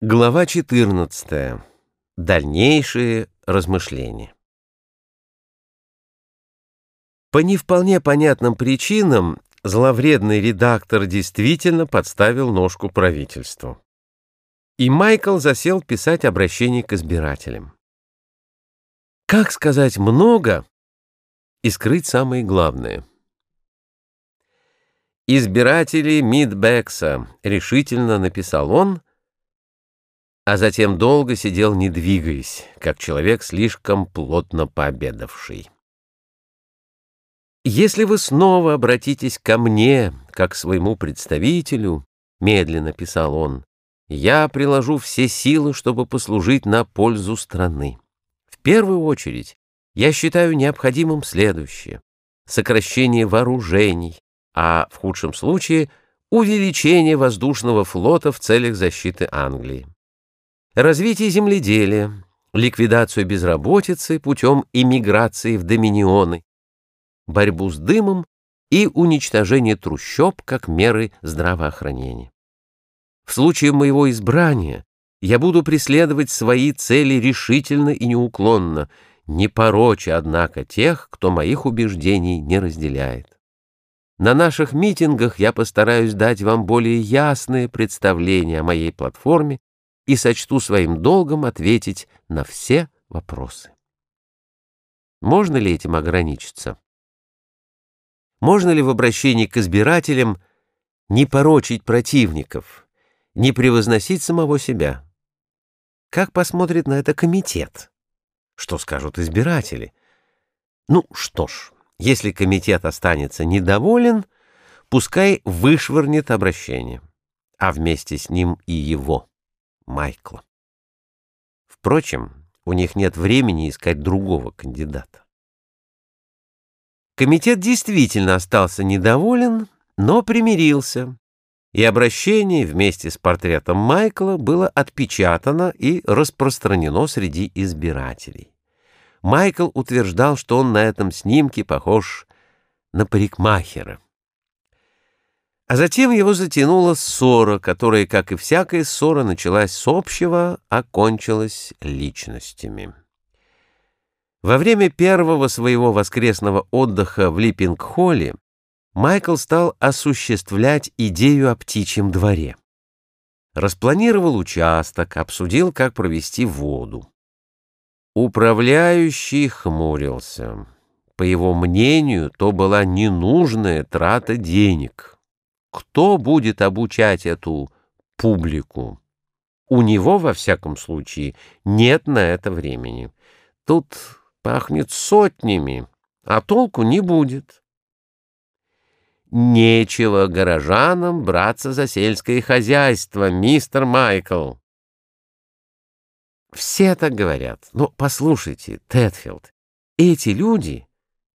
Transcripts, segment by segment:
Глава 14. Дальнейшие размышления. По не вполне понятным причинам зловредный редактор действительно подставил ножку правительству. И Майкл засел писать обращение к избирателям. Как сказать много и скрыть самое главное? «Избиратели Мидбекса», — решительно написал он, — а затем долго сидел, не двигаясь, как человек, слишком плотно пообедавший. «Если вы снова обратитесь ко мне, как к своему представителю, — медленно писал он, — я приложу все силы, чтобы послужить на пользу страны. В первую очередь я считаю необходимым следующее — сокращение вооружений, а в худшем случае — увеличение воздушного флота в целях защиты Англии развитие земледелия, ликвидацию безработицы путем иммиграции в доминионы, борьбу с дымом и уничтожение трущоб как меры здравоохранения. В случае моего избрания я буду преследовать свои цели решительно и неуклонно, не пороча, однако, тех, кто моих убеждений не разделяет. На наших митингах я постараюсь дать вам более ясное представление о моей платформе и сочту своим долгом ответить на все вопросы. Можно ли этим ограничиться? Можно ли в обращении к избирателям не порочить противников, не превозносить самого себя? Как посмотрит на это комитет? Что скажут избиратели? Ну что ж, если комитет останется недоволен, пускай вышвырнет обращение, а вместе с ним и его. Майкла. Впрочем, у них нет времени искать другого кандидата. Комитет действительно остался недоволен, но примирился, и обращение вместе с портретом Майкла было отпечатано и распространено среди избирателей. Майкл утверждал, что он на этом снимке похож на парикмахера. А затем его затянула ссора, которая, как и всякая ссора, началась с общего, а кончилась личностями. Во время первого своего воскресного отдыха в Липпинг-холле Майкл стал осуществлять идею о птичьем дворе. Распланировал участок, обсудил, как провести воду. Управляющий хмурился. По его мнению, то была ненужная трата денег — кто будет обучать эту публику? У него, во всяком случае, нет на это времени. Тут пахнет сотнями, а толку не будет. Нечего горожанам браться за сельское хозяйство, мистер Майкл. Все так говорят. Но послушайте, Тедфилд, эти люди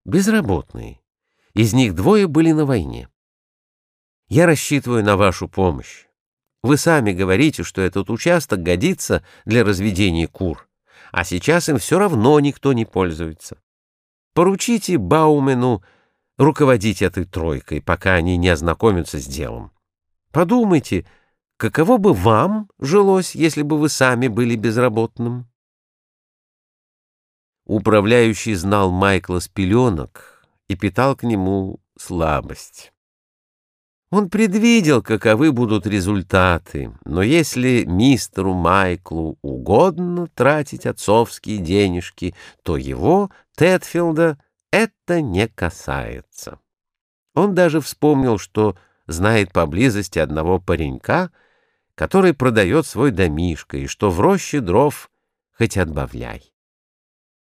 безработные. Из них двое были на войне. Я рассчитываю на вашу помощь. Вы сами говорите, что этот участок годится для разведения кур, а сейчас им все равно никто не пользуется. Поручите Баумену руководить этой тройкой, пока они не ознакомятся с делом. Подумайте, каково бы вам жилось, если бы вы сами были безработным? Управляющий знал Майкла с пеленок и питал к нему слабость. Он предвидел, каковы будут результаты, но если мистеру Майклу угодно тратить отцовские денежки, то его, Тедфилда, это не касается. Он даже вспомнил, что знает поблизости одного паренька, который продает свой домишко, и что в роще дров хоть отбавляй.